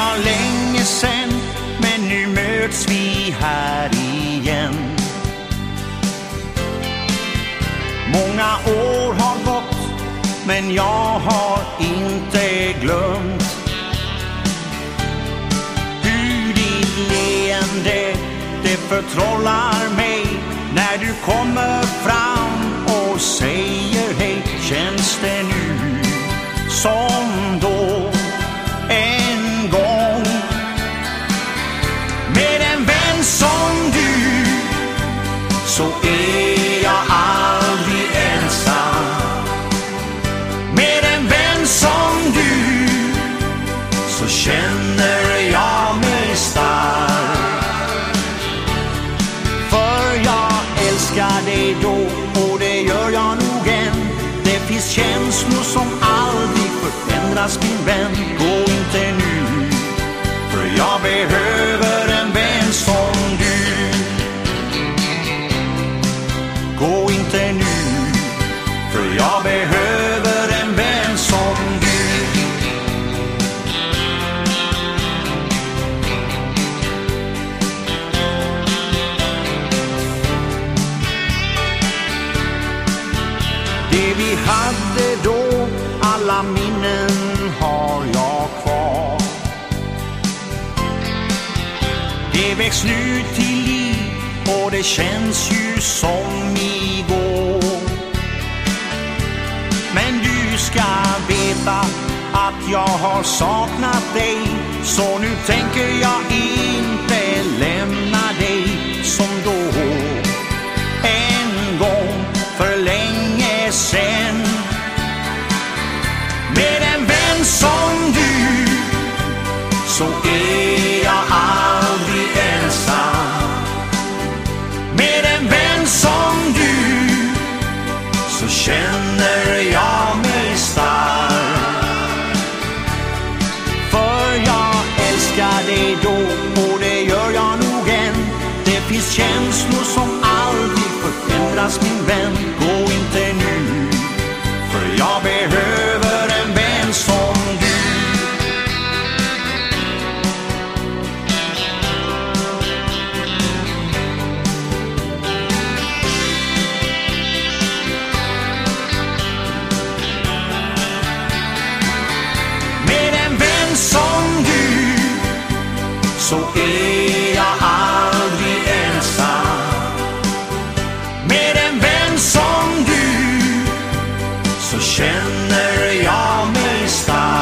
var länge sen men nu möts vi här igen. Många år har gått men jag har inte glömt hur ditt leende det förtrollar mig när du kommer fram och säger hej. Känns det nu som så är jag aldrig ensam. Med en vän som du så känner jag mig stark. För jag älskar dig då och det gör jag nog än. Det finns känslor som aldrig förändras min vän. Gå inte nu för jag behöver hade då, alla minnen har jag kvar Det väcks nu till liv och det känns ju som igår Men du ska veta att jag har saknat dig Så nu tänker jag in. En vän som du så är jag aldrig ensam. Med en vän som du så känner jag mig stark. För jag älskar dig då och det gör jag nog än. Det finns känslor som aldrig förändras min vän. Så är jag aldrig ensam. Med en vän som du så känner jag mig stark.